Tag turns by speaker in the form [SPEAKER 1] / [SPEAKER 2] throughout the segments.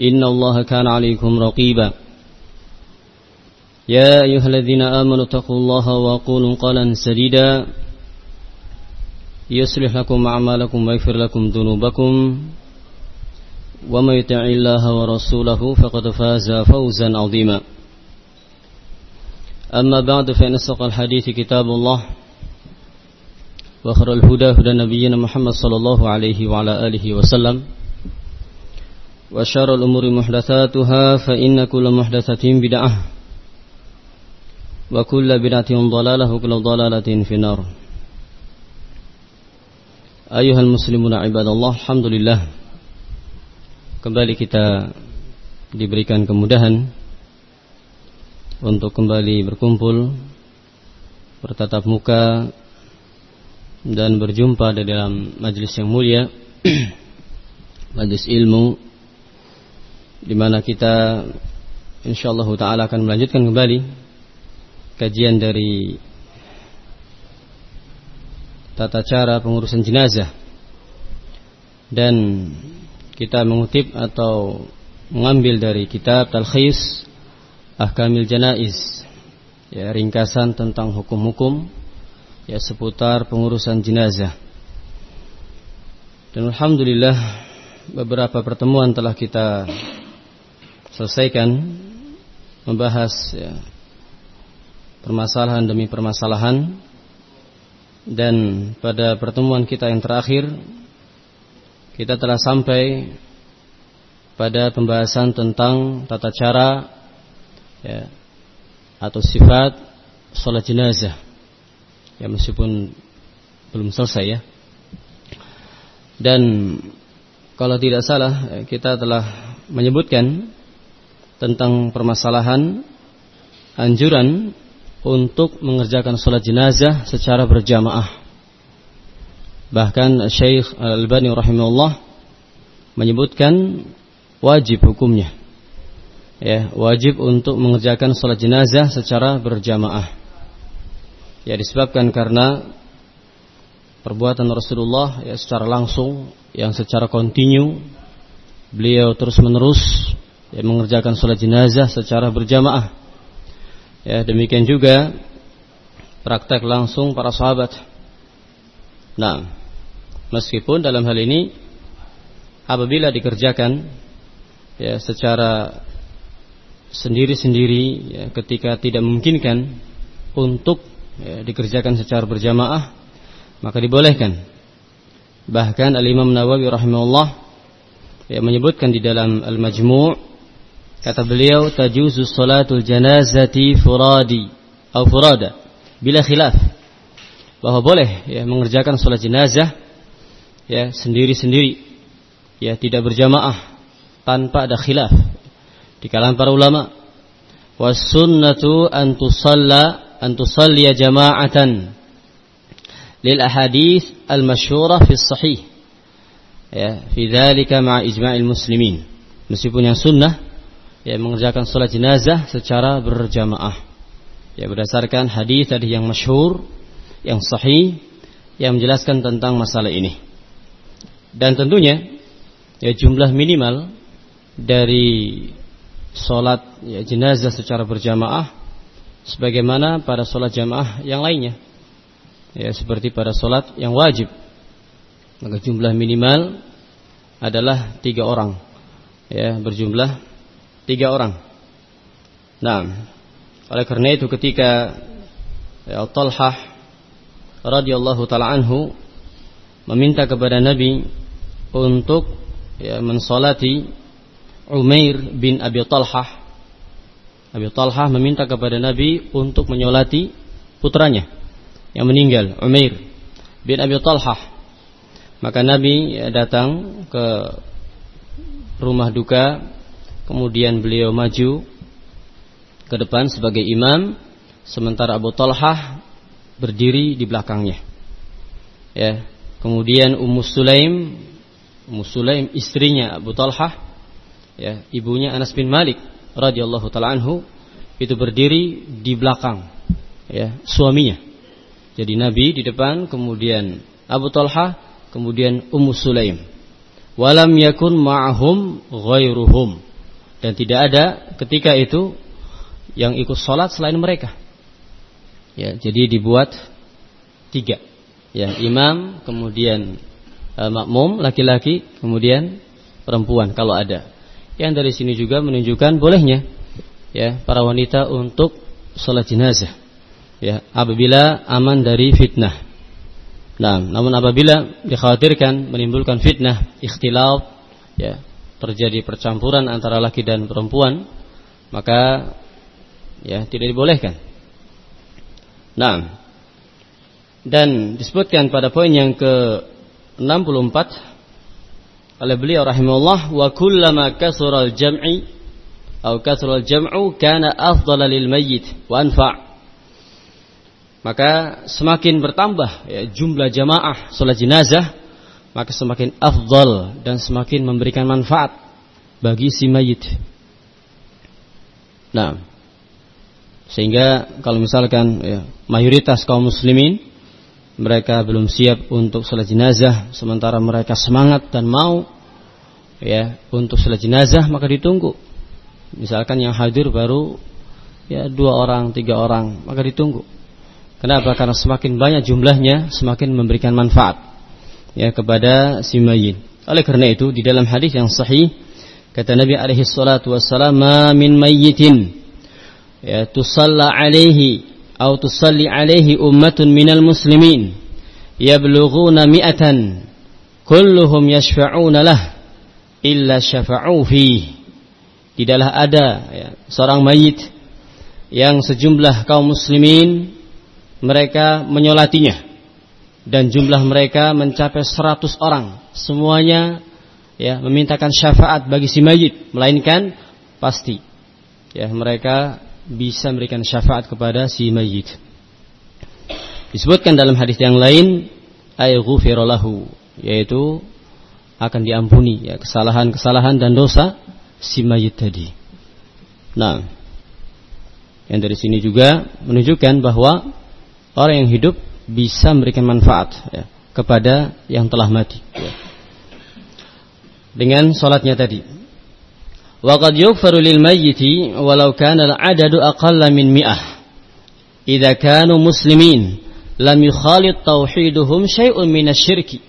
[SPEAKER 1] إن الله كان عليكم رقيبا. يا أيها الذين آمنوا اتقوا الله وقولوا قالا سديدا. يصلح لكم أعمالكم ويغفر لكم ذنوبكم. ومن يطع الله ورسوله فقد فاز فوزا عظيما. أما بعد فإن أصدق الحديث كتاب الله وخير الهدى هدى نبينا محمد صلى الله عليه وعلى آله وسلم. وشر الأمور محدثاتها فإن كل محدثة بدعة وكل بدعة ضلالة وكل ضلالة في النار أيها المسلمون عباد الله الحمد لله kembali kita diberikan kemudahan untuk kembali berkumpul bertatap muka dan berjumpa di dalam majlis yang mulia majlis ilmu di mana kita insyaallah taala akan melanjutkan kembali kajian dari tata cara pengurusan jenazah. Dan kita mengutip atau mengambil dari kitab Talkhis Ahkamil Janaiz ya ringkasan tentang hukum-hukum ya seputar pengurusan jenazah. Dan alhamdulillah beberapa pertemuan telah kita selesaikan membahas ya, permasalahan demi permasalahan dan pada pertemuan kita yang terakhir kita telah sampai pada pembahasan tentang tata cara ya, atau sifat sholat jenazah. Ya meskipun belum selesai ya. Dan kalau tidak salah kita telah menyebutkan tentang permasalahan anjuran untuk mengerjakan sholat jenazah secara berjamaah. Bahkan Syekh Al-Albani rahimahullah menyebutkan wajib hukumnya. Ya, wajib untuk mengerjakan salat jenazah secara berjamaah. Ya disebabkan karena perbuatan Rasulullah ya secara langsung yang secara kontinu beliau terus-menerus ya mengerjakan salat jenazah secara berjamaah. Ya, demikian juga praktek langsung para sahabat. Nah, Meskipun dalam hal ini apabila dikerjakan ya secara sendiri-sendiri ya, ketika tidak memungkinkan untuk ya, dikerjakan secara berjamaah maka dibolehkan. Bahkan Al-Imam Nawawi rahimahullah ya, menyebutkan di dalam Al-Majmu' kata beliau tajuzu salatul janazati furadi. Atau furada. Bila khilaf. Bahwa boleh ya mengerjakan salat jenazah ya sendiri-sendiri. Ya tidak berjamaah tanpa ada khilaf di kalangan para ulama. Was sunnatu an tusalla an tusalli jama'atan lil ahadits al masyhurah fi sahih ya fi dzalika ma ijma'il muslimin. Meskipun yang sunnah ya mengerjakan salat jenazah secara berjamaah. Ya berdasarkan hadis tadi yang masyhur yang sahih yang menjelaskan tentang masalah ini. Dan tentunya ya jumlah minimal dari sholat ya, jenazah secara berjamaah sebagaimana pada sholat jamaah yang lainnya. Ya seperti pada sholat yang wajib. Maka jumlah minimal adalah tiga orang. Ya berjumlah tiga orang Nah, oleh karena itu ketika ya, Talhah radhiyallahu taala meminta kepada Nabi untuk ya, mensolati Umair bin Abi Talhah. Abi Talhah meminta kepada Nabi untuk menyolati putranya yang meninggal, Umair bin Abi Talhah. Maka Nabi ya, datang ke rumah duka, kemudian beliau maju ke depan sebagai imam, sementara Abu Talhah berdiri di belakangnya. Ya, kemudian Ummu Sulaim, Ummu Sulaim istrinya Abu Talhah, ya, ibunya Anas bin Malik radhiyallahu taala itu berdiri di belakang ya, suaminya. Jadi Nabi di depan, kemudian Abu Talha kemudian Ummu Sulaim. Walam yakun ma'ahum ghairuhum. Dan tidak ada ketika itu yang ikut sholat selain mereka. Ya, jadi dibuat tiga. Ya, imam, kemudian uh, makmum laki-laki, kemudian perempuan kalau ada. Yang dari sini juga menunjukkan bolehnya ya para wanita untuk sholat jenazah. Ya, apabila aman dari fitnah. Nah, namun apabila dikhawatirkan menimbulkan fitnah, ikhtilaf, ya, terjadi percampuran antara laki dan perempuan, maka ya tidak dibolehkan. Nah, dan disebutkan pada poin yang ke-64 oleh beliau rahimahullah wa kullama kasura al-jam'i atau kasura al-jam'u kana afdala lil mayyit wa anfa' maka semakin bertambah ya, jumlah jamaah sholat jenazah maka semakin afdal dan semakin memberikan manfaat bagi si mayit. Nah, sehingga kalau misalkan ya, mayoritas kaum muslimin mereka belum siap untuk sholat jenazah sementara mereka semangat dan mau ya untuk sholat jenazah maka ditunggu. Misalkan yang hadir baru ya dua orang tiga orang maka ditunggu Kenapa? Karena semakin banyak jumlahnya semakin memberikan manfaat ya kepada si mayit. Oleh karena itu di dalam hadis yang sahih kata Nabi alaihi salatu wassalam ma min mayyitin ya tusalla alaihi atau tusalli alaihi ummatun minal muslimin yablughuna mi'atan kulluhum yashfa'una lah illa syafa'u fi tidaklah ada ya, seorang mayit yang sejumlah kaum muslimin mereka menyolatinya dan jumlah mereka mencapai 100 orang. Semuanya ya memintakan syafaat bagi si mayit. Melainkan pasti ya mereka bisa memberikan syafaat kepada si mayit. Disebutkan dalam hadis yang lain ay yaitu akan diampuni ya kesalahan-kesalahan dan dosa si mayit tadi. Nah yang dari sini juga menunjukkan bahwa orang yang hidup bisa memberikan manfaat ya, kepada yang telah mati. Ya. Dengan sholatnya tadi. Waqad yughfaru lil mayyiti walau kana al-adadu aqalla min mi'ah. Idza kanu muslimin lam yukhalit tauhiduhum syai'un min syirki.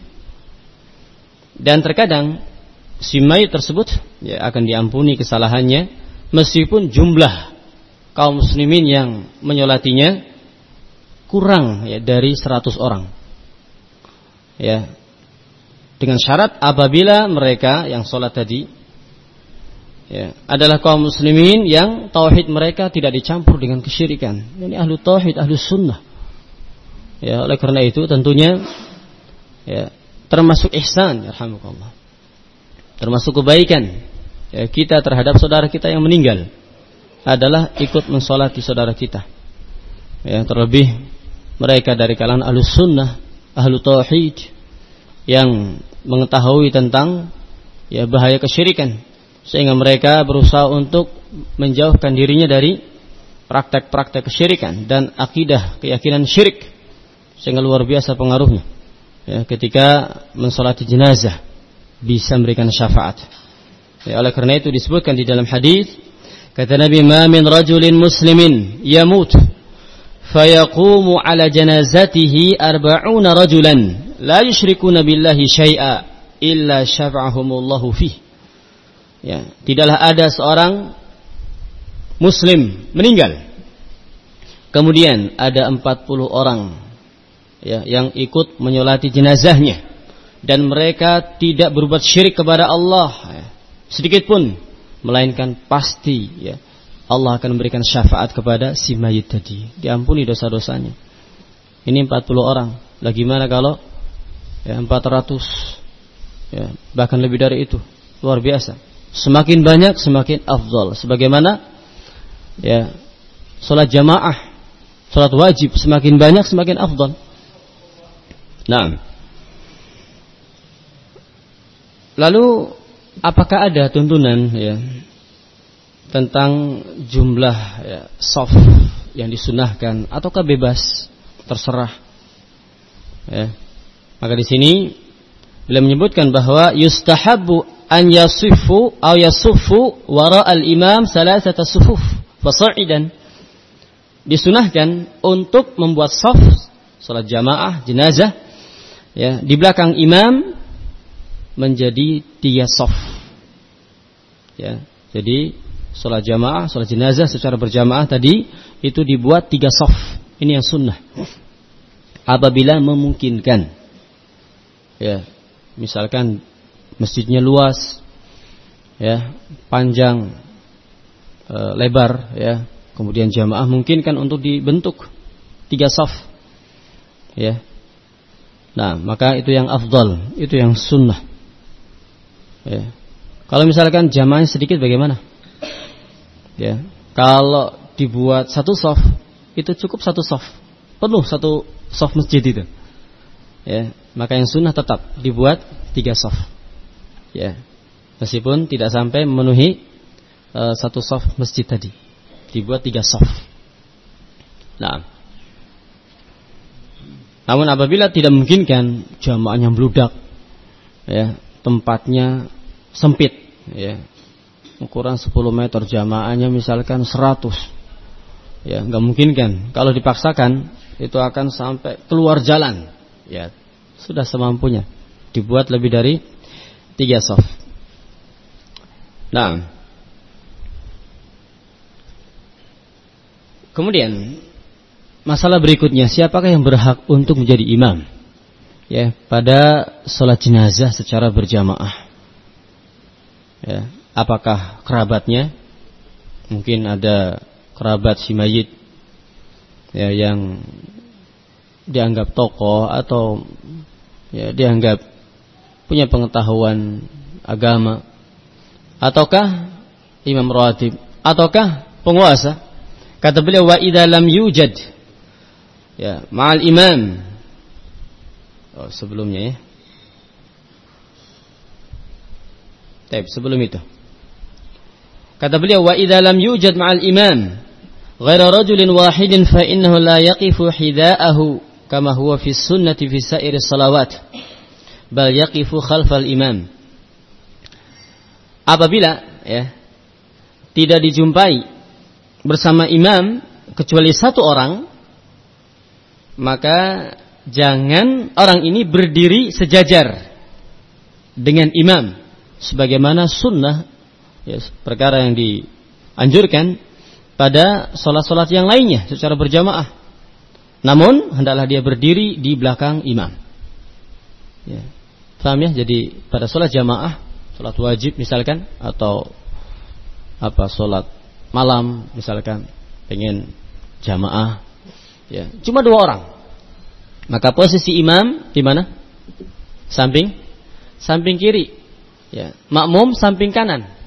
[SPEAKER 1] Dan terkadang si mayit tersebut ya, akan diampuni kesalahannya meskipun jumlah kaum muslimin yang menyolatinya kurang ya dari 100 orang. Ya. Dengan syarat apabila mereka yang sholat tadi ya, adalah kaum muslimin yang tauhid mereka tidak dicampur dengan kesyirikan. Ini ahlu tauhid, ahlu sunnah. Ya, oleh karena itu tentunya ya, termasuk ihsan, Allah. Termasuk kebaikan ya, kita terhadap saudara kita yang meninggal adalah ikut mensolati saudara kita. Ya, terlebih mereka dari kalangan ahlu sunnah, ahlu tauhid yang mengetahui tentang ya bahaya kesyirikan. Sehingga mereka berusaha untuk menjauhkan dirinya dari praktek-praktek kesyirikan dan akidah keyakinan syirik. Sehingga luar biasa pengaruhnya. Ya, ketika mensolati jenazah bisa memberikan syafaat. Ya, oleh karena itu disebutkan di dalam hadis kata Nabi ma min rajulin muslimin yamut fayaqumu ala janazatihi arba'una rajulan la yushrikuna billahi syai'a illa syafa'ahumullahu fih. Ya, tidaklah ada seorang muslim meninggal. Kemudian ada 40 orang ya, yang ikut menyolati jenazahnya dan mereka tidak berbuat syirik kepada Allah ya, sedikit pun melainkan pasti ya Allah akan memberikan syafaat kepada si mayit tadi. Diampuni dosa-dosanya. Ini 40 orang. Lagi mana kalau ya 400 ya bahkan lebih dari itu. Luar biasa. Semakin banyak semakin afdal. Sebagaimana ya salat jamaah Salat wajib semakin banyak semakin afdal. Nah. Lalu apakah ada tuntunan ya tentang jumlah ya, soft yang disunahkan ataukah bebas terserah ya. Maka di sini beliau menyebutkan bahwa yustahabu an yasifu atau yasufu wara al-imam salasata sufuf fasa'idan disunahkan untuk membuat saf salat jamaah jenazah ya di belakang imam menjadi tiga saf ya jadi salat jamaah salat jenazah secara berjamaah tadi itu dibuat tiga saf ini yang sunnah apabila memungkinkan ya misalkan masjidnya luas ya panjang e, lebar ya Kemudian jamaah mungkin kan untuk dibentuk tiga saf. Ya. Nah, maka itu yang afdal, itu yang sunnah. Ya. Kalau misalkan jamaahnya sedikit bagaimana? Ya. Kalau dibuat satu saf, itu cukup satu saf. Penuh satu saf masjid itu. Ya, maka yang sunnah tetap dibuat tiga saf. Ya. Meskipun tidak sampai memenuhi uh, satu saf masjid tadi dibuat tiga soft. Nah, namun apabila tidak memungkinkan jamaahnya meludak, ya tempatnya sempit, ya ukuran 10 meter jamaahnya misalkan 100 ya nggak mungkin kan? Kalau dipaksakan itu akan sampai keluar jalan. Ya sudah semampunya. Dibuat lebih dari tiga soft. Nah. Kemudian masalah berikutnya siapakah yang berhak untuk menjadi imam? Ya, pada sholat jenazah secara berjamaah. Ya, apakah kerabatnya? Mungkin ada kerabat si mayit ya yang dianggap tokoh atau ya dianggap punya pengetahuan agama ataukah imam rawatib ataukah penguasa Kata beliau wa idza lam yujad ya ma'al imam. Oh, sebelumnya ya. Baik, sebelum itu. Kata beliau wa idza lam yujad ma'al imam ghaira rajulin wahidin fa innahu la yaqifu hidaahu kama huwa fi sunnati fi sa'iri salawat bal yaqifu khalfal imam. Apabila ya tidak dijumpai bersama imam kecuali satu orang maka jangan orang ini berdiri sejajar dengan imam sebagaimana sunnah ya, perkara yang dianjurkan pada sholat-sholat yang lainnya secara berjamaah. Namun hendaklah dia berdiri di belakang imam. Ya. paham ya? Jadi pada sholat jamaah sholat wajib misalkan atau apa sholat malam misalkan pengen jamaah ya. Cuma dua orang. Maka posisi imam di mana? Samping samping kiri ya. Makmum samping kanan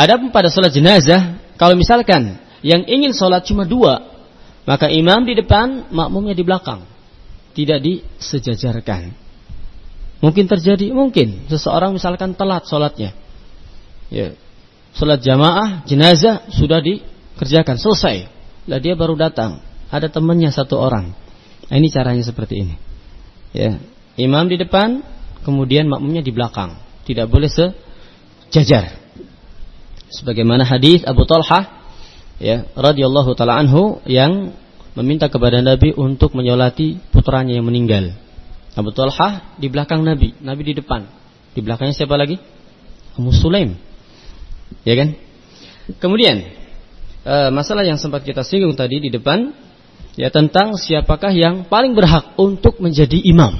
[SPEAKER 1] adapun pada sholat jenazah kalau misalkan yang ingin sholat cuma dua maka imam di depan makmumnya di belakang tidak disejajarkan mungkin terjadi mungkin seseorang misalkan telat sholatnya ya Salat jamaah jenazah sudah dikerjakan selesai. Lah dia baru datang, ada temannya satu orang. Nah, ini caranya seperti ini. Ya, imam di depan, kemudian makmumnya di belakang. Tidak boleh sejajar. Sebagaimana hadis Abu Talha ya radhiyallahu taala anhu yang meminta kepada Nabi untuk menyolati putranya yang meninggal. Abu Talha di belakang Nabi, Nabi di depan. Di belakangnya siapa lagi? Ummu Sulaim ya kan? Kemudian e, masalah yang sempat kita singgung tadi di depan ya tentang siapakah yang paling berhak untuk menjadi imam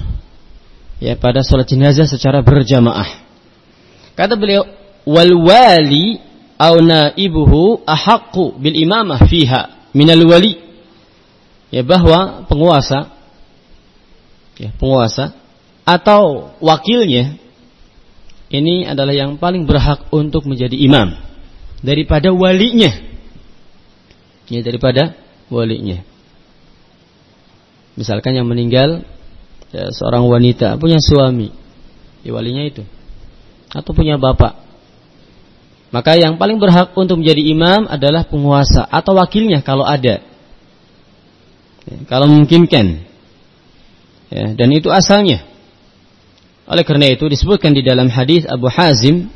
[SPEAKER 1] ya pada sholat jenazah secara berjamaah. Kata beliau wal wali au naibuhu ahaqqu bil imamah fiha minal wali. Ya bahwa penguasa ya penguasa atau wakilnya ini adalah yang paling berhak untuk menjadi imam daripada walinya. Ya, daripada walinya. Misalkan yang meninggal ya, seorang wanita punya suami, ya walinya itu. Atau punya bapak. Maka yang paling berhak untuk menjadi imam adalah penguasa atau wakilnya kalau ada. Ya, kalau memungkinkan. Ya, dan itu asalnya. Oleh karena itu disebutkan di dalam hadis Abu Hazim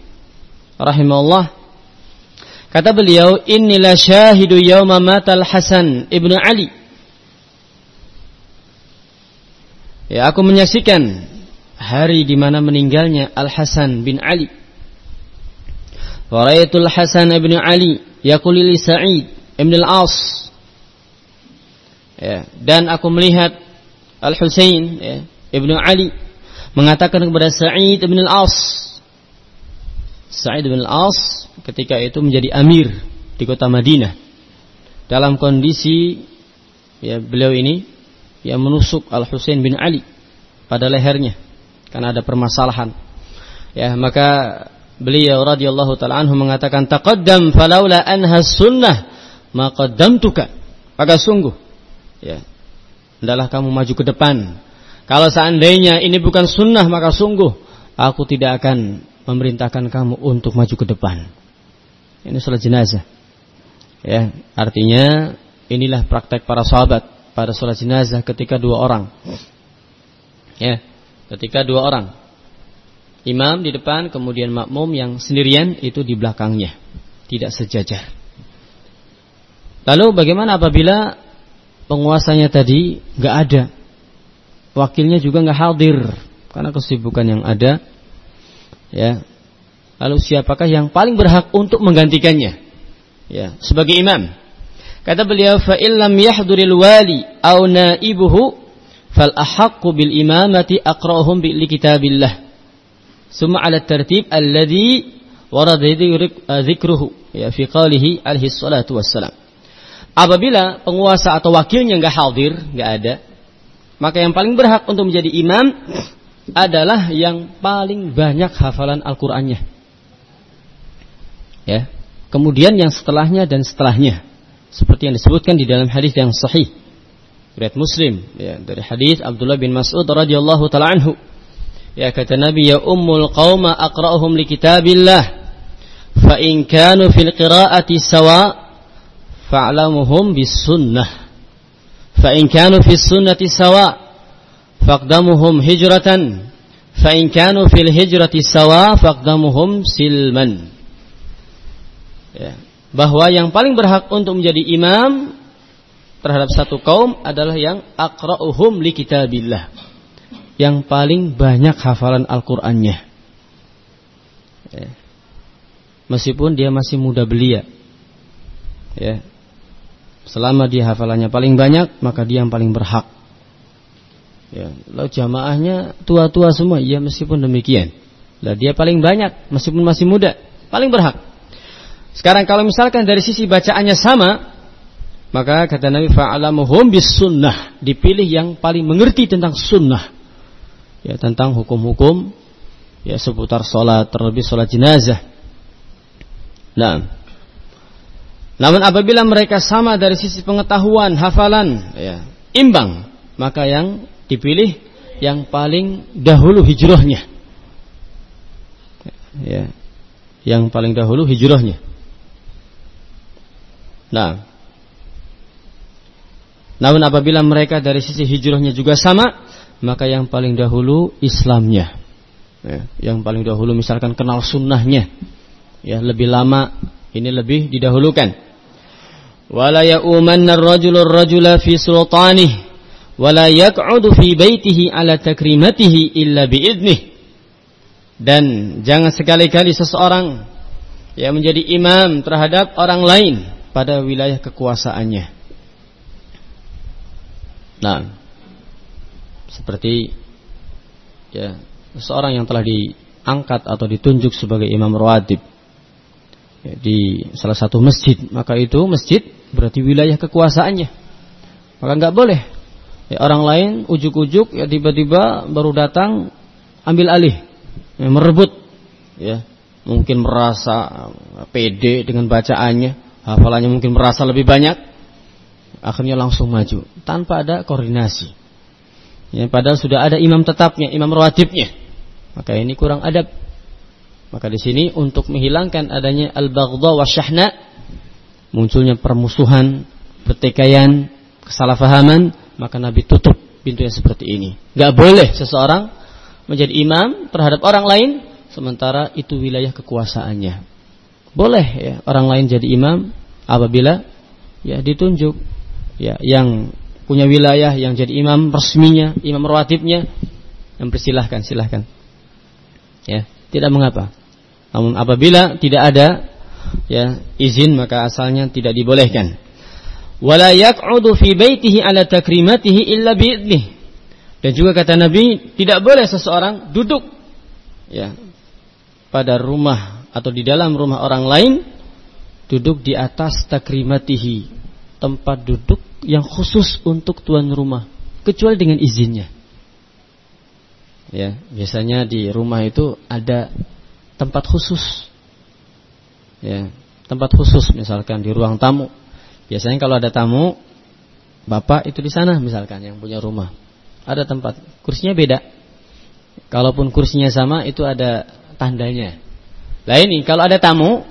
[SPEAKER 1] rahimahullah kata beliau inilah syahidu yauma matal Hasan ibnu Ali Ya aku menyaksikan hari di mana meninggalnya Al Hasan bin Ali. Hasan bin Ali yaqulu li Sa'id ibn al-As. Ya, dan aku melihat Al Husain ya, ibnu Ali mengatakan kepada Sa'id bin Al-As. Sa'id bin Al-As ketika itu menjadi amir di kota Madinah. Dalam kondisi ya beliau ini yang menusuk Al Husain bin Ali pada lehernya karena ada permasalahan. Ya maka beliau radhiyallahu taala anhu mengatakan taqaddam falaula anha sunnah ma qaddamtuka maka sungguh ya adalah kamu maju ke depan kalau seandainya ini bukan sunnah maka sungguh aku tidak akan memerintahkan kamu untuk maju ke depan. Ini salat jenazah. Ya, artinya inilah praktek para sahabat pada salat jenazah ketika dua orang. Ya, ketika dua orang. Imam di depan kemudian makmum yang sendirian itu di belakangnya, tidak sejajar. Lalu bagaimana apabila penguasanya tadi nggak ada? wakilnya juga nggak hadir karena kesibukan yang ada. Ya. Lalu siapakah yang paling berhak untuk menggantikannya? Ya, sebagai imam. Kata beliau, "Fa illam yahduril wali aw naibuhu fal ahaqqu bil imamati aqra'uhum bi kitabillah." Summa 'ala tartib alladhi warada dzikruhu ya fi qalihi alaihi salatu wassalam. Apabila penguasa atau wakilnya nggak hadir, nggak ada, maka yang paling berhak untuk menjadi imam adalah yang paling banyak hafalan Al-Qur'annya. Ya. Kemudian yang setelahnya dan setelahnya seperti yang disebutkan di dalam hadis yang sahih riwayat Muslim ya dari hadis Abdullah bin Mas'ud radhiyallahu taala anhu Ya kata Nabi ya ummul qauma aqra'uhum li kitabillah. Fa in kanu fil qira'ati sawa fa'lamuhum bis sunnah. Fa in kanu fis sunnati sawa faqdamuhum hijratan. Fa in kanu fil hijrati sawa faqdamuhum silman. Ya. bahwa yang paling berhak untuk menjadi imam terhadap satu kaum adalah yang aqra'uhum li kitabillah yang paling banyak hafalan Al-Qur'annya ya. meskipun dia masih muda belia ya Selama dia hafalannya paling banyak, maka dia yang paling berhak. Ya, lalu jamaahnya tua-tua semua, ya meskipun demikian. Lah dia paling banyak meskipun masih muda, paling berhak. Sekarang kalau misalkan dari sisi bacaannya sama, maka kata Nabi fa'alamuhum bis sunnah, dipilih yang paling mengerti tentang sunnah. Ya, tentang hukum-hukum ya seputar sholat, terlebih sholat jenazah. Nah, namun apabila mereka sama dari sisi pengetahuan, hafalan, ya, imbang, maka yang dipilih yang paling dahulu hijrahnya. Ya, yang paling dahulu hijrahnya. Nah, namun apabila mereka dari sisi hijrahnya juga sama, maka yang paling dahulu Islamnya. Ya, yang paling dahulu misalkan kenal sunnahnya, ya lebih lama ini lebih didahulukan. Wala ya'umanna ar-rajulu ar-rajula fi sultanih wala yaq'udu fi baitihi ala takrimatihi illa biidnih. Dan jangan sekali-kali seseorang ya menjadi imam terhadap orang lain pada wilayah kekuasaannya. Nah, seperti ya seorang yang telah diangkat atau ditunjuk sebagai imam rawatib. Ya, di salah satu masjid, maka itu masjid berarti wilayah kekuasaannya. Maka nggak boleh. Ya, orang lain ujuk-ujuk ya tiba-tiba baru datang ambil alih, ya, merebut, ya mungkin merasa pede dengan bacaannya, hafalannya mungkin merasa lebih banyak, akhirnya langsung maju. Tanpa ada koordinasi. Ya, padahal sudah ada imam tetapnya, imam rawatibnya. Maka ini kurang adab. Maka di sini untuk menghilangkan adanya al-baghdha wa syahna munculnya permusuhan, pertikaian, kesalahpahaman, maka Nabi tutup pintu yang seperti ini. Gak boleh seseorang menjadi imam terhadap orang lain sementara itu wilayah kekuasaannya. Boleh ya orang lain jadi imam apabila ya ditunjuk ya yang punya wilayah yang jadi imam resminya, imam rawatibnya, yang persilahkan, silahkan. Ya, tidak mengapa. Namun apabila tidak ada ya izin maka asalnya tidak dibolehkan. Wala yaq'udu fi baitihi ala takrimatihi illa bi'idnih. Dan juga kata Nabi, tidak boleh seseorang duduk ya pada rumah atau di dalam rumah orang lain duduk di atas takrimatihi tempat duduk yang khusus untuk tuan rumah kecuali dengan izinnya. Ya, biasanya di rumah itu ada tempat khusus. Ya, tempat khusus misalkan di ruang tamu. Biasanya kalau ada tamu, bapak itu di sana misalkan yang punya rumah. Ada tempat, kursinya beda. Kalaupun kursinya sama itu ada tandanya. Lah ini kalau ada tamu,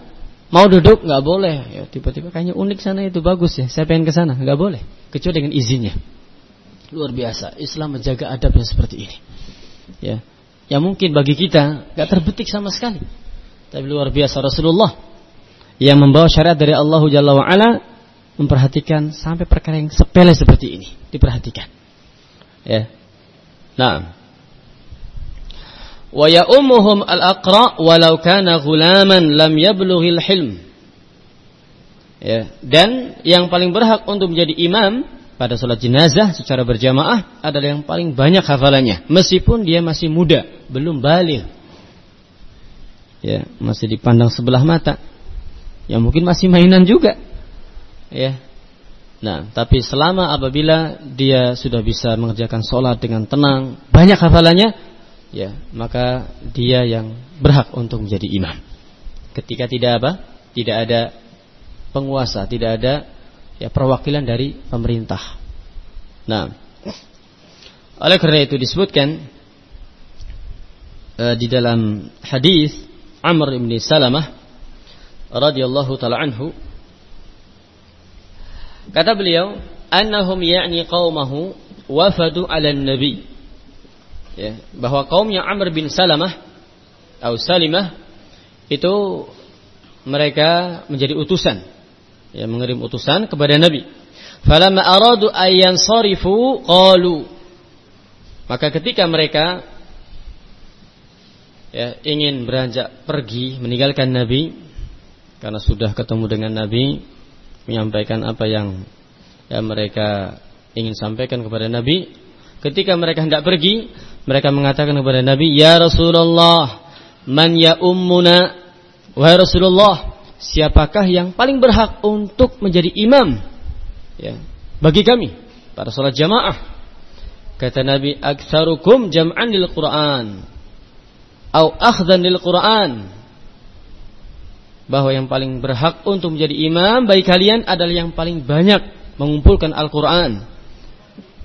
[SPEAKER 1] Mau duduk nggak boleh. Ya tiba-tiba kayaknya unik sana itu bagus ya. Saya pengen ke sana, nggak boleh kecuali dengan izinnya. Luar biasa. Islam menjaga adabnya seperti ini. Ya. Yang mungkin bagi kita nggak terbetik sama sekali. Tapi luar biasa Rasulullah yang membawa syariat dari Allah Jalla wa ala memperhatikan sampai perkara yang sepele seperti ini diperhatikan. Ya. Nah, wa ya'ummuhum al-aqra walau kana ghulaman lam yablughil hilm ya dan yang paling berhak untuk menjadi imam pada sholat jenazah secara berjamaah adalah yang paling banyak hafalannya. Meskipun dia masih muda belum balik. Ya masih dipandang sebelah mata. Ya mungkin masih mainan juga. Ya. Nah tapi selama apabila dia sudah bisa mengerjakan sholat dengan tenang banyak hafalannya ya maka dia yang berhak untuk menjadi imam. Ketika tidak apa? Tidak ada penguasa, tidak ada ya perwakilan dari pemerintah. Nah, oleh karena itu disebutkan uh, di dalam hadis Amr bin Salamah radhiyallahu taala anhu kata beliau annahum ya'ni qaumahu wafadu 'ala nabi ya, bahwa kaumnya Amr bin Salamah atau Salimah itu mereka menjadi utusan ya mengirim utusan kepada Nabi. Falamma aradu ayyan sarifu qalu maka ketika mereka ya, ingin beranjak pergi meninggalkan Nabi karena sudah ketemu dengan Nabi menyampaikan apa yang ya, mereka ingin sampaikan kepada Nabi ketika mereka hendak pergi mereka mengatakan kepada Nabi, "Ya Rasulullah, man ya ummuna?" Wahai Rasulullah, siapakah yang paling berhak untuk menjadi imam? Ya, bagi kami pada salat jamaah. Kata Nabi, "Aktsarukum jam'an lil Qur'an." Au akhdhan lil Qur'an. Bahwa yang paling berhak untuk menjadi imam bagi kalian adalah yang paling banyak mengumpulkan Al-Qur'an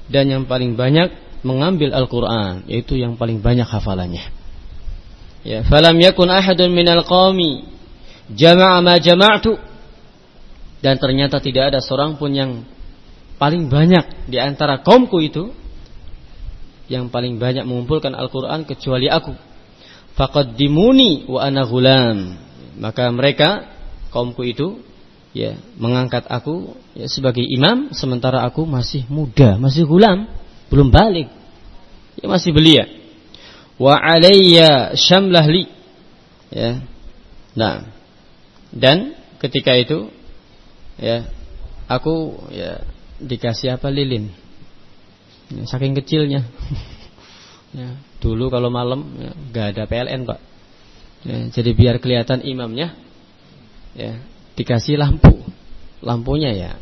[SPEAKER 1] dan yang paling banyak mengambil Al-Quran yaitu yang paling banyak hafalannya. Ya falam yakun ahadun minal qawmi jama'a ma jama'tu. Dan ternyata tidak ada seorang pun yang paling banyak di antara kaumku itu yang paling banyak mengumpulkan Al-Quran kecuali aku. Faqaddimuni wa ana ghulam. Maka mereka kaumku itu ya mengangkat aku ya, sebagai imam sementara aku masih muda masih gulam belum balik. Ya masih belia. Wa alayya syamlah li. Ya. Nah, Dan ketika itu ya aku ya dikasih apa lilin. Ya, saking kecilnya. ya, dulu kalau malam ya, gak ada PLN pak. Ya, jadi biar kelihatan imamnya, ya dikasih lampu. Lampunya ya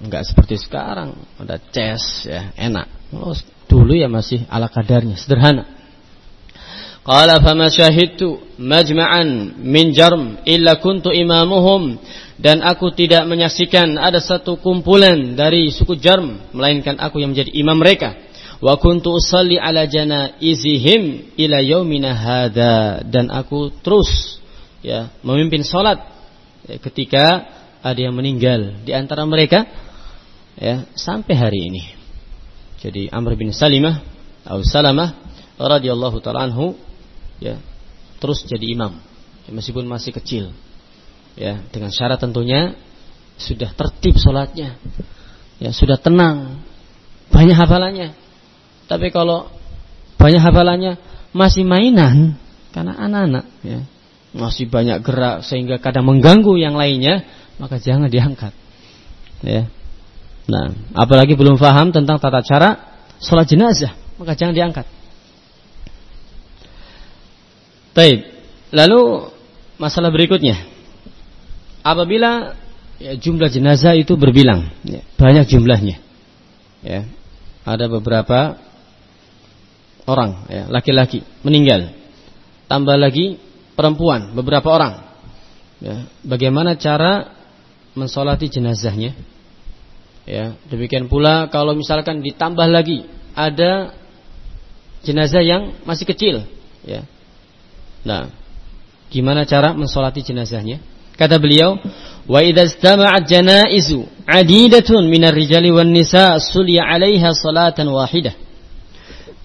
[SPEAKER 1] nggak seperti sekarang. Ada cas ya. Enak. Oh, dulu ya masih ala kadarnya. Sederhana. Qala fama syahidtu majma'an min jarm illa kuntu imamuhum. Dan aku tidak menyaksikan ada satu kumpulan dari suku Jarm melainkan aku yang menjadi imam mereka. Wa kuntu usalli ala janaizihim ila yaumina hada dan aku terus ya memimpin salat ya, ketika ada yang meninggal di antara mereka ya sampai hari ini. Jadi Amr bin Salimah atau Salamah radhiyallahu taala anhu ya terus jadi imam. Ya, meskipun masih kecil ya dengan syarat tentunya sudah tertib sholatnya ya sudah tenang banyak hafalannya. Tapi kalau banyak hafalannya masih mainan karena anak-anak ya masih banyak gerak sehingga kadang mengganggu yang lainnya maka jangan diangkat ya nah apalagi belum paham tentang tata cara sholat jenazah maka jangan diangkat Baik, lalu masalah berikutnya apabila ya, jumlah jenazah itu berbilang, ya, banyak jumlahnya. Ya, ada beberapa orang, ya, laki-laki meninggal, tambah lagi perempuan, beberapa orang. Ya, bagaimana cara mensolati jenazahnya? Ya, demikian pula kalau misalkan ditambah lagi ada jenazah yang masih kecil, ya. Nah, gimana cara mensolati jenazahnya? Kata beliau, "Wa idza istama'at janaizu 'adidatun minar rijali wan nisa sulya 'alaiha salatan wahidah."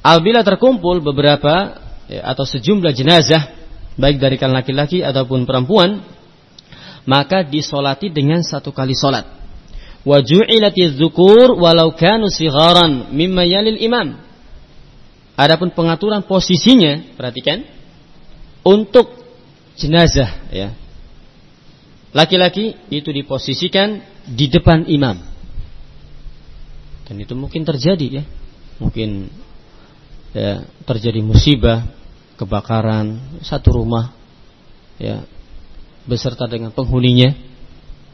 [SPEAKER 1] Apabila terkumpul beberapa ya, atau sejumlah jenazah baik dari kalangan laki-laki ataupun perempuan, maka disolati dengan satu kali solat. Wa dzukur walau kanu sigharan mimma yalil imam. Adapun pengaturan posisinya, perhatikan, untuk jenazah ya laki-laki itu diposisikan di depan imam. Dan itu mungkin terjadi ya. Mungkin ya, terjadi musibah, kebakaran satu rumah ya beserta dengan penghuninya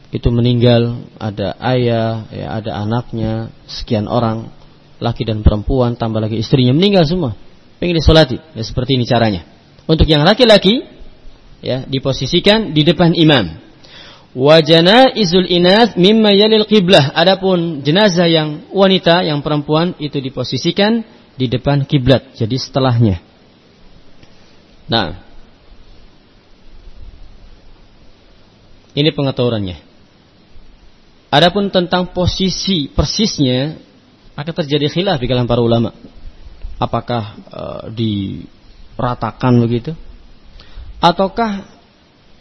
[SPEAKER 1] itu meninggal ada ayah ya ada anaknya sekian orang laki dan perempuan tambah lagi istrinya meninggal semua pengen disolati ya seperti ini caranya untuk yang laki-laki ya diposisikan di depan imam Wajana izul inath mimma yalil qiblah. Adapun jenazah yang wanita, yang perempuan itu diposisikan di depan kiblat. Jadi setelahnya. Nah. Ini pengetahuannya. Adapun tentang posisi persisnya akan terjadi khilaf di kalangan para ulama. Apakah e, diratakan begitu? Ataukah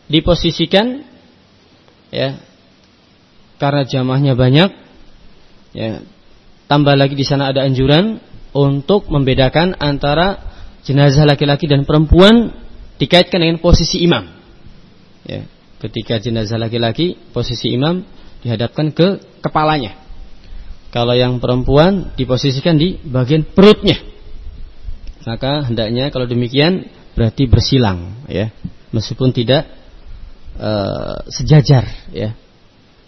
[SPEAKER 1] diposisikan ya karena jamaahnya banyak ya tambah lagi di sana ada anjuran untuk membedakan antara jenazah laki-laki dan perempuan dikaitkan dengan posisi imam ya ketika jenazah laki-laki posisi imam dihadapkan ke kepalanya kalau yang perempuan diposisikan di bagian perutnya maka hendaknya kalau demikian berarti bersilang ya meskipun tidak uh, sejajar ya.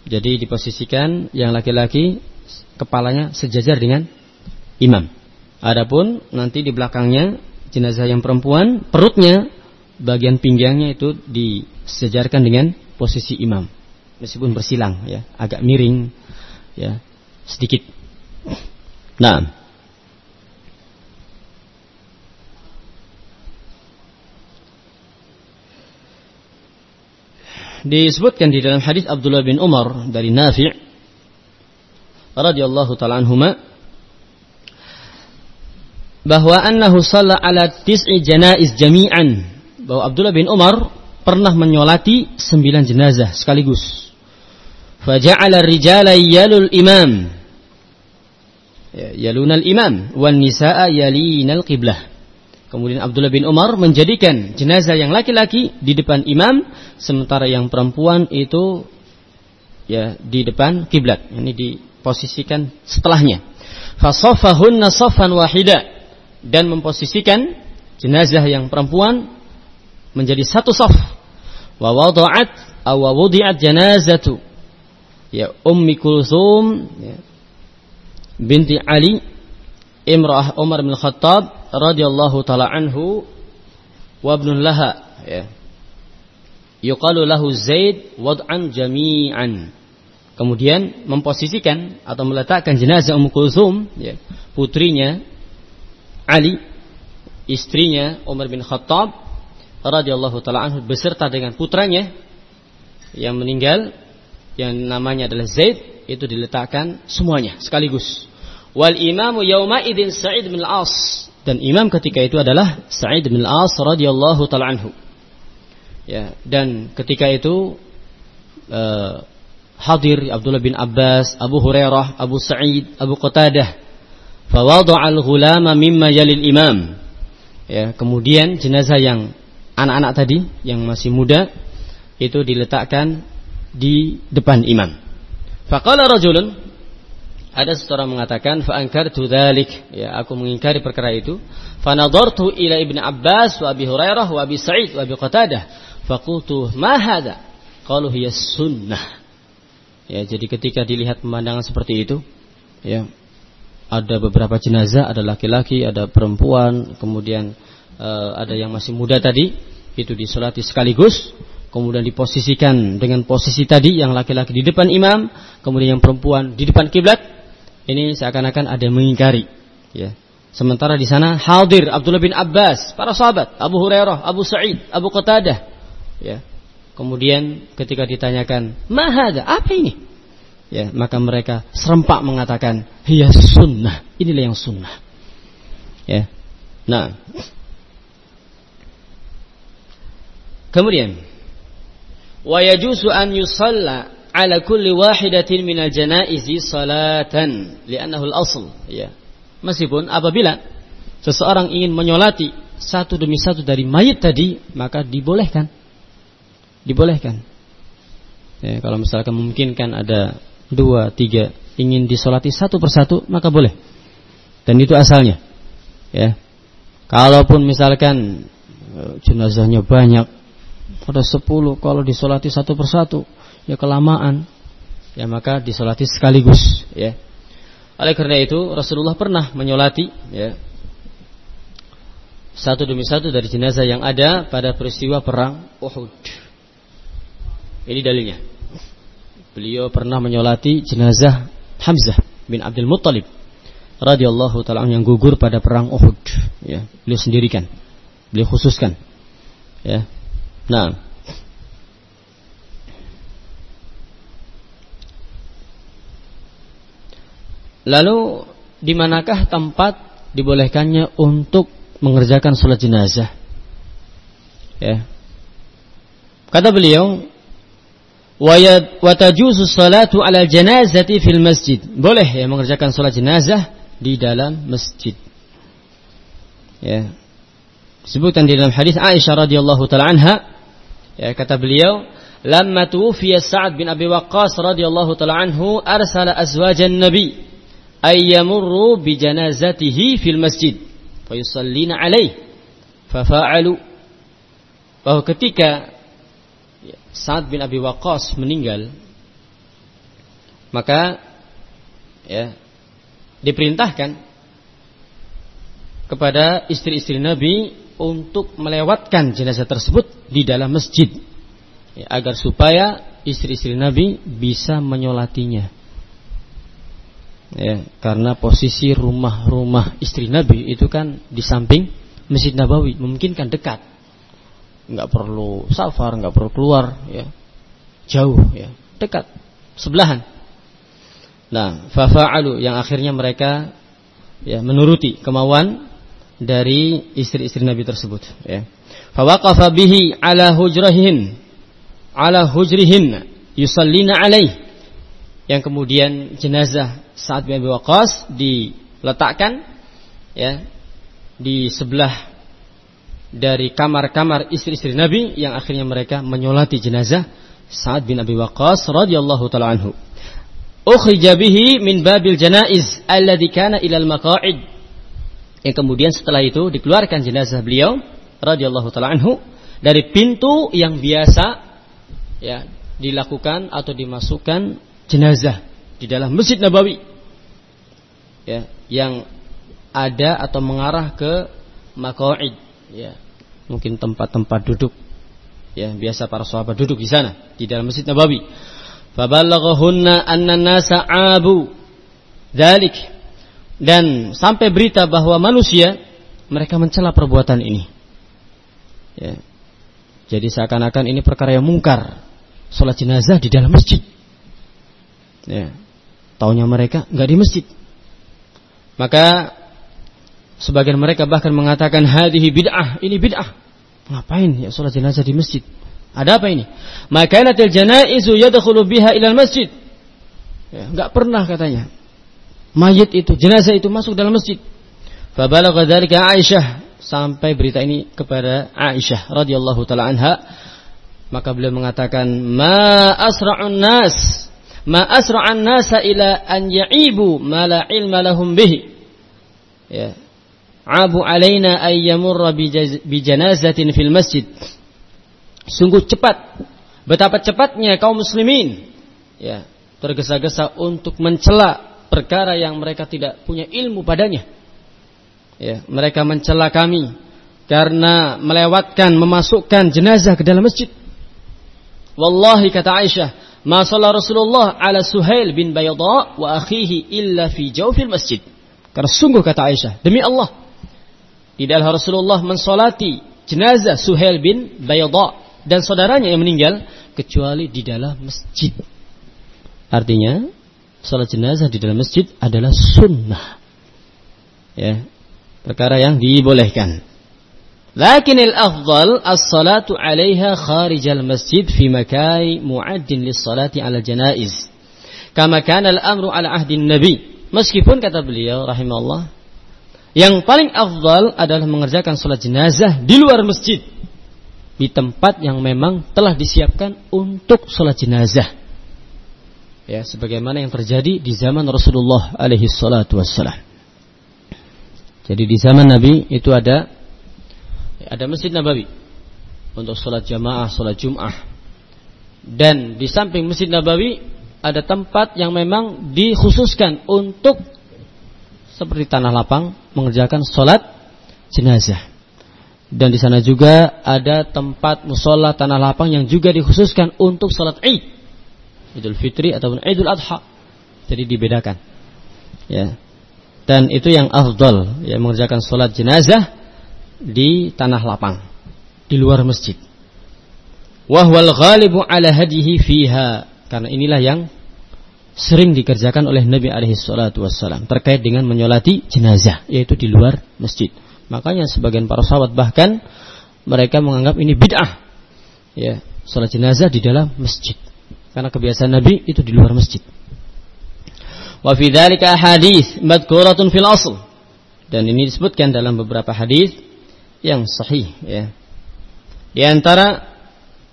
[SPEAKER 1] Jadi diposisikan yang laki-laki kepalanya sejajar dengan imam. Adapun nanti di belakangnya jenazah yang perempuan perutnya bagian pinggangnya itu disejarkan dengan posisi imam meskipun bersilang ya agak miring ya sedikit. Nah, disebutkan di dalam hadis Abdullah bin Umar dari Nafi' radhiyallahu taala anhuma bahwa annahu shalla ala tis'i janaiz jami'an. Bahwa Abdullah bin Umar pernah menyolati sembilan jenazah sekaligus faja'ala rijala yalul imam yalunal imam wan nisaa qiblah Kemudian Abdullah bin Umar menjadikan jenazah yang laki-laki di depan imam, sementara yang perempuan itu ya di depan kiblat. Ini diposisikan setelahnya. Fasafahunna safan wahida. Dan memposisikan jenazah yang perempuan menjadi satu saf. Wa wada'at aw ya ummi kulsum ya, binti ali imra'ah umar bin khattab radhiyallahu taala anhu wa ibnun laha ya. Yuqalu lahu zaid wad'an jami'an. Kemudian memposisikan atau meletakkan jenazah Ummu Kulsum ya, putrinya Ali istrinya Umar bin Khattab radhiyallahu taala anhu beserta dengan putranya yang meninggal yang namanya adalah Zaid itu diletakkan semuanya sekaligus wal imamu yauma idin Sa'id bin Al-As dan imam ketika itu adalah Sa'id bin Al-As radhiyallahu taala anhu ya dan ketika itu uh, hadir Abdullah bin Abbas, Abu Hurairah, Abu Sa'id, Abu Qatadah. Fawadha'a al-ghulama mimma yalil imam. Ya, kemudian jenazah yang anak-anak tadi yang masih muda itu diletakkan di depan imam. Faqala rajulun ada seseorang mengatakan fa ankartu dzalik ya aku mengingkari perkara itu. Fa nadartu ila ibnu Abbas wa Abi Hurairah wa Abi Sa'id wa Abi Qatadah. Faqultu ma hadha? Qalu hiya sunnah. Ya, jadi ketika dilihat pemandangan seperti itu, ya, ada beberapa jenazah, ada laki-laki, ada perempuan, kemudian uh, ada yang masih muda tadi, itu disolati sekaligus, kemudian diposisikan dengan posisi tadi yang laki-laki di depan imam, kemudian yang perempuan di depan kiblat. Ini seakan-akan ada yang mengingkari, ya. Sementara di sana hadir Abdullah bin Abbas, para sahabat, Abu Hurairah, Abu Sa'id, Abu Qatadah, ya. Kemudian ketika ditanyakan, "Mahada? Apa ini?" Ya, maka mereka serempak mengatakan, "Hiya sunnah." Inilah yang sunnah. Ya. Nah. Kemudian, wa yajuzu an yusalla ala kulli wahidatin minal janaizi salatan li'annahu al-asl ya meskipun apabila seseorang ingin menyolati satu demi satu dari mayit tadi maka dibolehkan dibolehkan. Ya, kalau misalkan memungkinkan ada dua, tiga ingin disolati satu persatu maka boleh. Dan itu asalnya. Ya. Kalaupun misalkan e, jenazahnya banyak, ada sepuluh, kalau disolati satu persatu, ya kelamaan, ya maka disolati sekaligus. Ya. Oleh karena itu Rasulullah pernah menyolati, ya, satu demi satu dari jenazah yang ada pada peristiwa perang Uhud. Ini dalilnya. Beliau pernah menyolati jenazah Hamzah bin Abdul Muttalib radhiyallahu taala yang gugur pada perang Uhud ya beliau sendirikan beliau khususkan ya nah lalu di manakah tempat dibolehkannya untuk mengerjakan sholat jenazah ya kata beliau wa tajuzu salatu ala janazati fil masjid. Boleh ya mengerjakan salat jenazah di dalam masjid. Ya. Disebutkan di dalam hadis Aisyah radhiyallahu taala anha ya kata beliau lamma tuwfiya Sa'ad bin Abi Waqqas radhiyallahu taala anhu arsala azwajan nabi ay yamurru bi janazatihi fil masjid fa yusallina alaihi fa fa'alu. Bahwa ketika Sa'ad bin Abi Waqqas meninggal maka ya diperintahkan kepada istri-istri Nabi untuk melewatkan jenazah tersebut di dalam masjid. Ya, agar supaya istri-istri Nabi bisa menyolatinya. Ya karena posisi rumah-rumah istri Nabi itu kan di samping Masjid Nabawi memungkinkan dekat. Nggak perlu safar, nggak perlu keluar, ya. Jauh, ya. Dekat, sebelahan. Nah, fafa'alu yang akhirnya mereka ya menuruti kemauan dari istri-istri Nabi tersebut. Ya. Bihi ala hujrahin, ala hujrihin yusallina alaih. Yang kemudian jenazah saat bin Abi diletakkan ya di sebelah dari kamar-kamar istri-istri Nabi yang akhirnya mereka menyolati jenazah Sa'ad bin Abi Waqqas radhiyallahu taala anhu. Ukhrija bihi min babil janaiz alladhi kana ila al-maqa'id. Yang kemudian setelah itu dikeluarkan jenazah beliau radhiyallahu taala anhu dari pintu yang biasa ya dilakukan atau dimasukkan jenazah di dalam Masjid Nabawi. Ya, yang ada atau mengarah ke maqa'id ya mungkin tempat-tempat duduk. Ya biasa para sahabat duduk di sana di dalam Masjid Nabawi. Fabalaghahunna anna nasa abu. Dalik dan sampai berita bahwa manusia mereka mencela perbuatan ini ya jadi seakan-akan ini perkara yang mungkar sholat jenazah di dalam masjid ya taunya mereka nggak di masjid maka Sebagian mereka bahkan mengatakan hadhihi bid'ah, ini bid'ah. Ngapain ya salat jenazah di masjid? Ada apa ini? Makanatil janaizu yadkhulu biha ilal masjid. Ya, enggak pernah katanya. Mayit itu, jenazah itu masuk dalam masjid. Fabalagha dzalika Aisyah. Sampai berita ini kepada Aisyah radhiyallahu taala anha. Maka beliau mengatakan ma asra'un nas. Ma asra'an nasa ila an ya'ibu ma la ilma lahum bihi. Ya. Abu alaina ayyamurra bijanazatin fil masjid. Sungguh cepat. Betapa cepatnya kaum muslimin. Ya, tergesa-gesa untuk mencela perkara yang mereka tidak punya ilmu padanya. Ya, mereka mencela kami karena melewatkan memasukkan jenazah ke dalam masjid. Wallahi kata Aisyah, ma Rasulullah ala Suhail bin Bayda wa akhihi illa fi jawfil masjid. Karena sungguh kata Aisyah, demi Allah, Tidaklah Rasulullah mensolati jenazah Suhail bin Bayda dan saudaranya yang meninggal kecuali di dalam masjid. Artinya, salat jenazah di dalam masjid adalah sunnah. Ya, perkara yang dibolehkan. Lakinil afdal as-salatu 'alaiha kharijal masjid fi makai mu'addin lis-salati 'ala janaiz. Kama kana al-amru 'ala ahdi nabi. Meskipun kata beliau rahimahullah yang paling afdal adalah mengerjakan sholat jenazah di luar masjid. Di tempat yang memang telah disiapkan untuk sholat jenazah. Ya, sebagaimana yang terjadi di zaman Rasulullah alaihi salatu wassalam. Jadi di zaman Nabi itu ada ada masjid Nabawi untuk sholat jamaah, sholat Jum'ah. Dan di samping masjid Nabawi ada tempat yang memang dikhususkan untuk seperti tanah lapang mengerjakan sholat jenazah. Dan di sana juga ada tempat musola tanah lapang yang juga dikhususkan untuk sholat id. Idul Fitri ataupun Idul Adha. Jadi dibedakan. Ya. Dan itu yang afdal, ya mengerjakan sholat jenazah di tanah lapang, di luar masjid. Wahwal ghalibu ala hadihi fiha. Karena inilah yang sering dikerjakan oleh Nabi alaihi salatu wassalam terkait dengan menyolati jenazah yaitu di luar masjid. Makanya sebagian para sahabat bahkan mereka menganggap ini bid'ah. Ya, salat jenazah di dalam masjid. Karena kebiasaan Nabi itu di luar masjid. Wa fi dzalika hadis madhkuratun fil asl. Dan ini disebutkan dalam beberapa hadis yang sahih ya. Di antara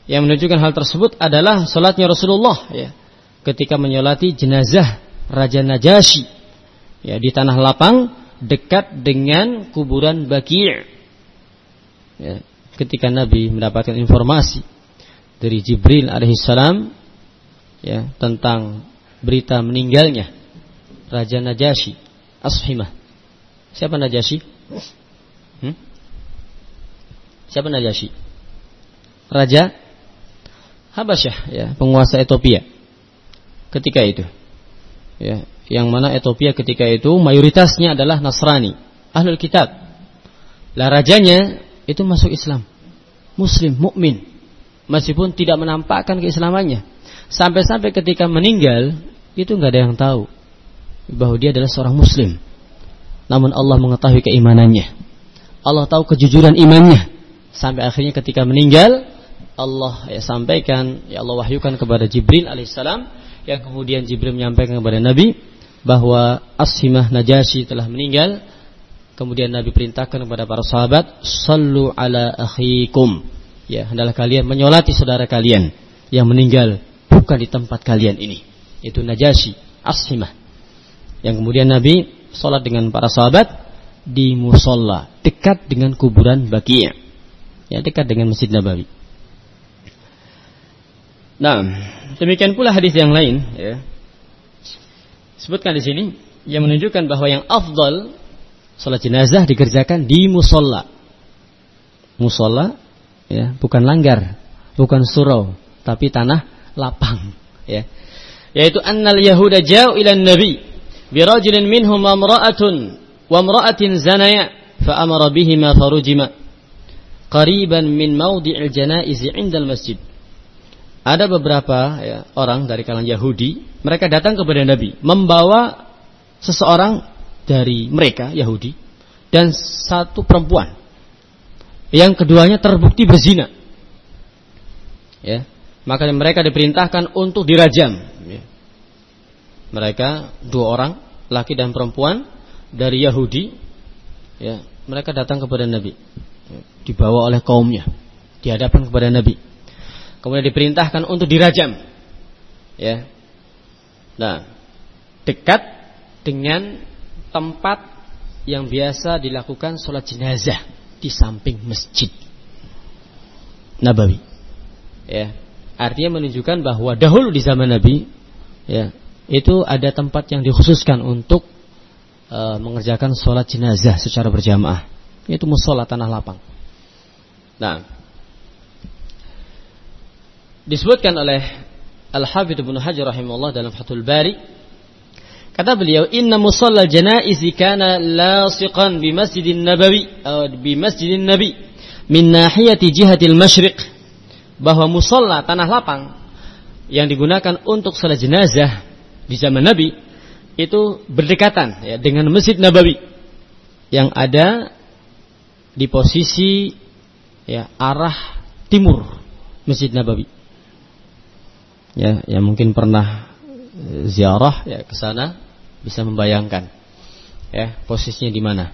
[SPEAKER 1] yang menunjukkan hal tersebut adalah salatnya Rasulullah ya ketika menyolati jenazah Raja Najasyi ya di tanah lapang dekat dengan kuburan Baqi'. Ya, ketika Nabi mendapatkan informasi dari Jibril alaihissalam ya tentang berita meninggalnya Raja Najasyi Ashimah. Siapa Najasyi? Hmm? Siapa Najasyi? Raja Habasyah ya, penguasa Ethiopia ketika itu. Ya, yang mana Ethiopia ketika itu mayoritasnya adalah Nasrani, ahlul kitab. Lah rajanya itu masuk Islam. Muslim, mukmin. Meskipun tidak menampakkan keislamannya. Sampai-sampai ketika meninggal itu nggak ada yang tahu bahwa dia adalah seorang muslim. Namun Allah mengetahui keimanannya. Allah tahu kejujuran imannya. Sampai akhirnya ketika meninggal Allah ya sampaikan, ya Allah wahyukan kepada Jibril alaihissalam yang kemudian Jibril menyampaikan kepada Nabi bahwa Asimah Najasyi telah meninggal Kemudian Nabi perintahkan kepada para sahabat, "Sallu ala akhikum." Ya, hendaklah kalian menyolati saudara kalian yang meninggal bukan di tempat kalian ini. Itu Najasyi, Ashimah. Yang kemudian Nabi sholat dengan para sahabat di musola dekat dengan kuburan Baqi'. Ya, dekat dengan Masjid Nabawi. Nah, demikian pula hadis yang lain ya. Sebutkan di sini yang menunjukkan bahwa yang afdal Salat jenazah dikerjakan di musola. Musola, ya, bukan langgar, bukan surau, tapi tanah lapang, ya. Yaitu annal yahuda jauh ila nabi bi rajulin minhum amra'atun wa amra'atin zanaya fa amara bihima farujima qariban min mawdi'il janaiz 'inda masjid ada beberapa ya, orang dari kalangan Yahudi, mereka datang kepada Nabi membawa seseorang dari mereka Yahudi dan satu perempuan. Yang keduanya terbukti berzina. Ya, maka mereka diperintahkan untuk dirajam. Ya. Mereka dua orang, laki dan perempuan dari Yahudi. Ya, mereka datang kepada Nabi, ya, dibawa oleh kaumnya, di hadapan kepada Nabi. Kemudian diperintahkan untuk dirajam. Ya. Nah, dekat dengan tempat yang biasa dilakukan sholat jenazah di samping masjid Nabawi. Ya, artinya menunjukkan bahwa dahulu di zaman Nabi, ya, itu ada tempat yang dikhususkan untuk uh, mengerjakan sholat jenazah secara berjamaah, yaitu musola tanah lapang. Nah, disebutkan oleh Al Hafidh Ibnu Hajar rahimahullah dalam Fathul Bari Kata beliau, "Inna musalla janaiz kana lasiqan bi Masjidin Nabawi atau bi Masjidin Nabi min nahiyati jihatil masyriq." Bahwa musalla tanah lapang yang digunakan untuk salat jenazah di zaman Nabi itu berdekatan ya dengan Masjid Nabawi yang ada di posisi ya arah timur Masjid Nabawi. Ya, yang mungkin pernah ziarah ya ke sana bisa membayangkan ya posisinya di mana.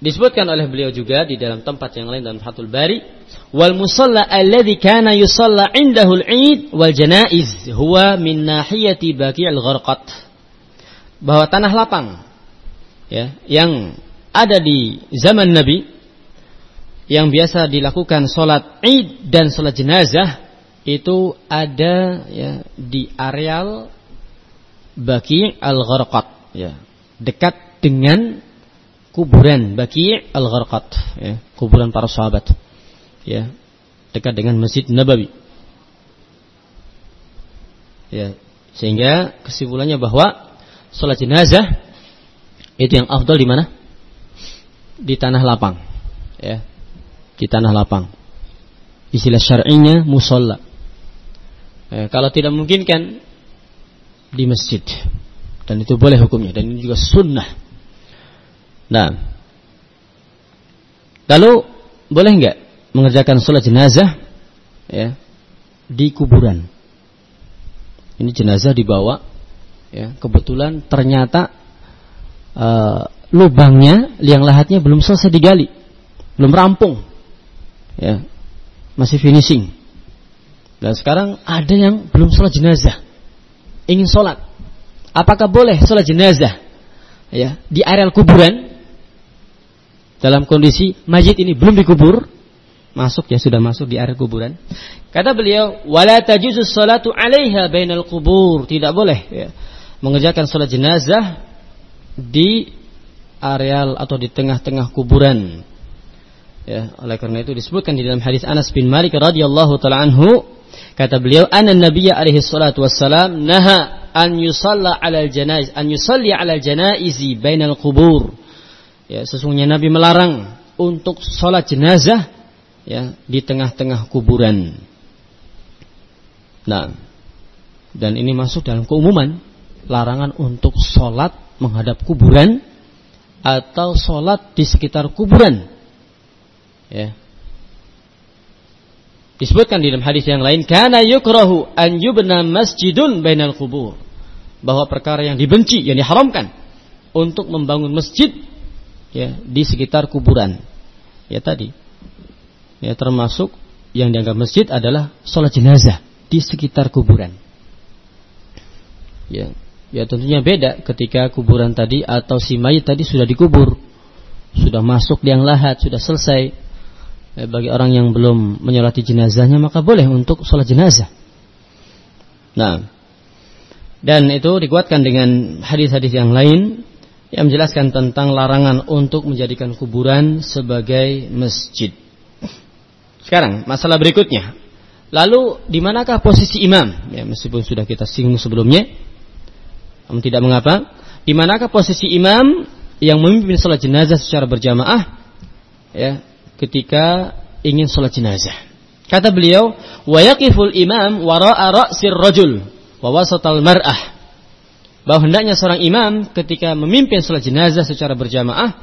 [SPEAKER 1] Disebutkan oleh beliau juga di dalam tempat yang lain dalam Fathul Bari, wal musalla alladhi kana yusalla indahu al-'id wal janaiz huwa min nahiyati Baqi'il Gharqat. Bahwa tanah lapang ya yang ada di zaman Nabi yang biasa dilakukan salat Id dan salat jenazah itu ada ya di areal Baki al-Gharqat ya dekat dengan kuburan Baki al-Gharqat ya kuburan para sahabat ya dekat dengan Masjid Nabawi. Ya sehingga kesimpulannya bahwa sholat jenazah itu yang afdal di mana? Di tanah lapang ya di tanah lapang. Istilah syar'inya musalla. Eh, kalau tidak memungkinkan di masjid. Dan itu boleh hukumnya. Dan ini juga sunnah. Nah, lalu boleh nggak mengerjakan sholat jenazah ya di kuburan? Ini jenazah dibawa, ya kebetulan ternyata uh, lubangnya liang lahatnya belum selesai digali, belum rampung, ya masih finishing. Dan sekarang ada yang belum sholat jenazah, ingin sholat. Apakah boleh sholat jenazah ya di areal kuburan dalam kondisi majid ini belum dikubur? Masuk ya sudah masuk di area kuburan. Kata beliau, wala tajuzu sholatu 'alaiha bainal kubur. Tidak boleh ya, mengerjakan sholat jenazah di areal atau di tengah-tengah kuburan. Ya, oleh karena itu disebutkan di dalam hadis Anas bin Malik radhiyallahu taala anhu Kata beliau, "Anna Nabiya alaihi salatu wassalam naha an yusalla 'alal janaiz, an yusalli 'alal janaizi bainal qubur." Ya, sesungguhnya Nabi melarang untuk salat jenazah ya di tengah-tengah kuburan. Nah, dan ini masuk dalam keumuman larangan untuk salat menghadap kuburan atau salat di sekitar kuburan. Ya, Disebutkan di dalam hadis yang lain, karena yukrahu an yubna masjidun bainal kubur. bahwa perkara yang dibenci yang diharamkan untuk membangun masjid ya di sekitar kuburan. Ya tadi. Ya termasuk yang dianggap masjid adalah sholat jenazah di sekitar kuburan. Ya, ya tentunya beda ketika kuburan tadi atau si mayit tadi sudah dikubur, sudah masuk liang lahat, sudah selesai. Ya, bagi orang yang belum menyolati jenazahnya maka boleh untuk sholat jenazah. Nah, dan itu dikuatkan dengan hadis-hadis yang lain yang menjelaskan tentang larangan untuk menjadikan kuburan sebagai masjid. Sekarang masalah berikutnya. Lalu di manakah posisi imam? Ya, meskipun sudah kita singgung sebelumnya, namun tidak mengapa. Di manakah posisi imam yang memimpin sholat jenazah secara berjamaah? Ya, ketika ingin sholat jenazah. Kata beliau, wa yaqiful imam wara'a ra'sir rajul wa wasatal mar'ah bahwa hendaknya seorang imam ketika memimpin sholat jenazah secara berjamaah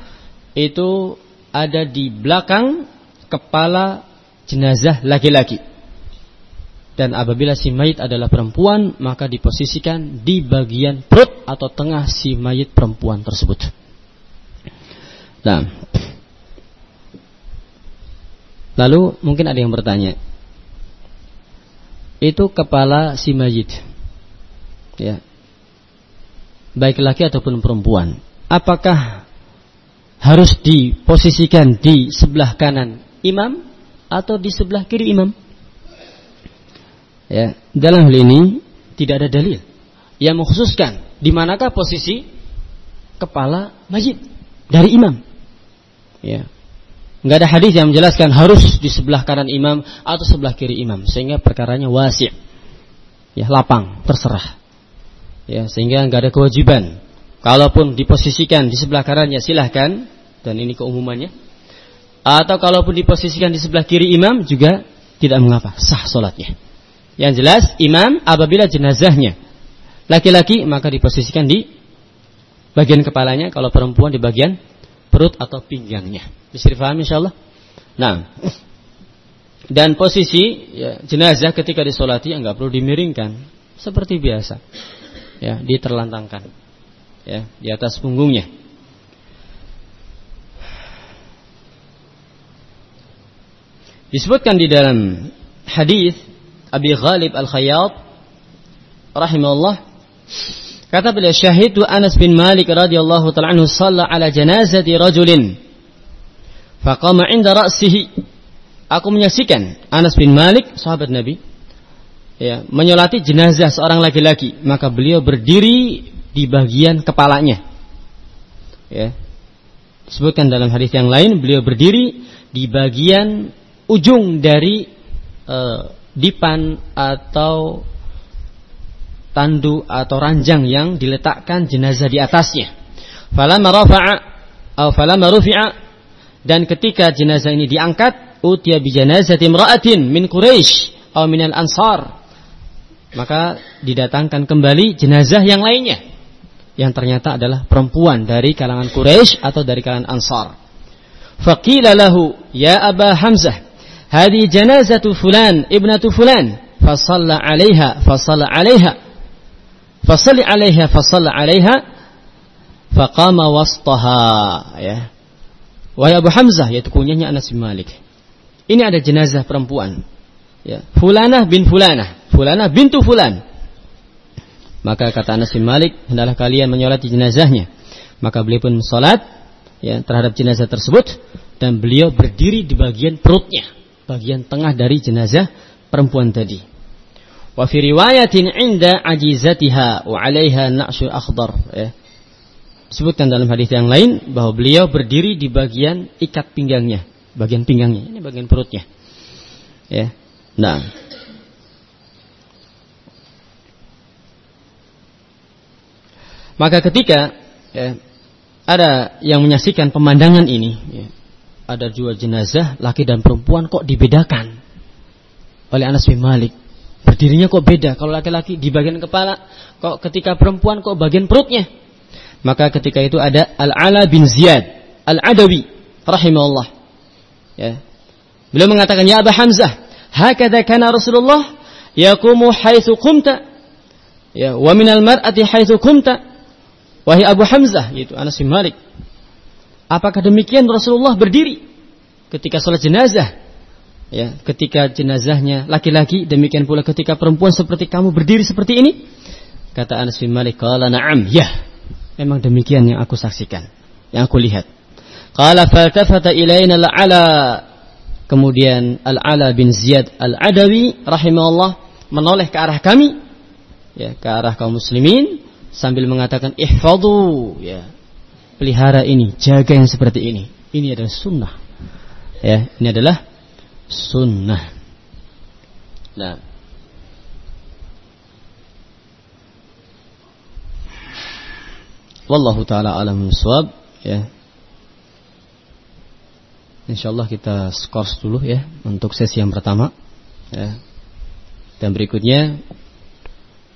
[SPEAKER 1] itu ada di belakang kepala jenazah laki-laki. Dan apabila si mayit adalah perempuan, maka diposisikan di bagian perut atau tengah si mayit perempuan tersebut. Nah, lalu mungkin ada yang bertanya, itu kepala si mayit, ya, baik laki ataupun perempuan, apakah harus diposisikan di sebelah kanan imam atau di sebelah kiri imam? Ya, dalam hal ini tidak ada dalil yang mengkhususkan di manakah posisi kepala masjid dari imam. Ya. Enggak ada hadis yang menjelaskan harus di sebelah kanan imam atau sebelah kiri imam sehingga perkaranya wasi'. Ya, lapang, terserah ya sehingga nggak ada kewajiban. Kalaupun diposisikan di sebelah kanannya silahkan. Dan ini keumumannya. Atau kalaupun diposisikan di sebelah kiri imam juga tidak mengapa. Sah solatnya. Yang jelas imam apabila jenazahnya laki-laki maka diposisikan di bagian kepalanya. Kalau perempuan di bagian perut atau pinggangnya. Bisa difahami insyaallah? Nah. Dan posisi ya, jenazah ketika disolati nggak perlu dimiringkan. Seperti biasa ya diterlantangkan. Ya di atas punggungnya. Disebutkan di dalam hadis Abi Ghalib Al-Khayyat rahimahullah kata beliau syahidu Anas bin Malik radhiyallahu taala anhu ala janazati rajulin faqama 'inda ra'sihi. Aku menyaksikan Anas bin Malik sahabat Nabi ya, menyolati jenazah seorang laki-laki, maka beliau berdiri di bagian kepalanya. Ya. Disebutkan dalam hadis yang lain, beliau berdiri di bagian ujung dari uh, dipan atau tandu atau ranjang yang diletakkan jenazah di atasnya. Falamma rufi'a dan ketika jenazah ini diangkat, utiya bi janazati imra'atin min Quraisy atau minal ansar maka didatangkan kembali jenazah yang lainnya yang ternyata adalah perempuan dari kalangan Quraisy atau dari kalangan Ansar. Faqila lahu ya Aba Hamzah, hadi janazatu fulan ibnatu fulan, fasalla 'alaiha fasalla 'alaiha fasalli 'alaiha fasalla 'alaiha faqama wastaha ya. Wahai Abu Hamzah yaitu kunyahnya Anas bin Malik. Ini ada jenazah perempuan. Ya, Fulanah bin Fulanah fulana bintu fulan. Maka kata Anas bin Malik, hendaklah kalian menyolati jenazahnya. Maka beliau pun salat ya, terhadap jenazah tersebut dan beliau berdiri di bagian perutnya, bagian tengah dari jenazah perempuan tadi. Wa fi riwayatin inda ajizatiha wa 'alaiha na'syu akhdar ya. Disebutkan dalam hadis yang lain bahwa beliau berdiri di bagian ikat pinggangnya, bagian pinggangnya, ini bagian perutnya. Ya. Nah, Maka ketika ya, ada yang menyaksikan pemandangan ini, ya, ada dua jenazah laki dan perempuan kok dibedakan oleh Anas bin Malik. Berdirinya kok beda. Kalau laki-laki di bagian kepala, kok ketika perempuan kok bagian perutnya. Maka ketika itu ada Al-Ala bin Ziyad Al-Adawi rahimahullah. Ya. Beliau mengatakan, "Ya Abu Hamzah, hakadha kana Rasulullah yaqumu haitsu qumta Ya, wa minal mar'ati haitsu kumta. Wahai Abu Hamzah, yaitu Anas bin Malik. Apakah demikian Rasulullah berdiri ketika sholat jenazah? Ya, ketika jenazahnya laki-laki, demikian pula ketika perempuan seperti kamu berdiri seperti ini? Kata Anas bin Malik, "Qala na'am." Ya, memang demikian yang aku saksikan, yang aku lihat. Qala faltafata ilaina al-ala Kemudian Al-Ala bin Ziyad Al-Adawi rahimahullah menoleh ke arah kami ya ke arah kaum muslimin sambil mengatakan ihfadu ya pelihara ini jaga yang seperti ini. Ini adalah sunnah ya ini adalah sunnah. Nah. Wallahu taala alam ya insyaallah kita skors dulu ya untuk sesi yang pertama ya. Dan berikutnya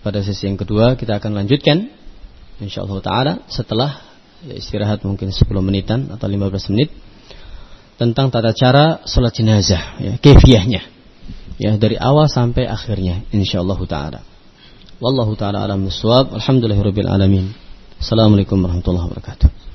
[SPEAKER 1] pada sesi yang kedua kita akan lanjutkan insyaallah taala setelah ya, istirahat mungkin 10 menitan atau 15 menit tentang tata cara sholat jenazah ya kefiahnya ya dari awal sampai akhirnya insyaallah taala. Wallahu taala alam alhamdulillahirabbil alamin. Assalamualaikum warahmatullahi wabarakatuh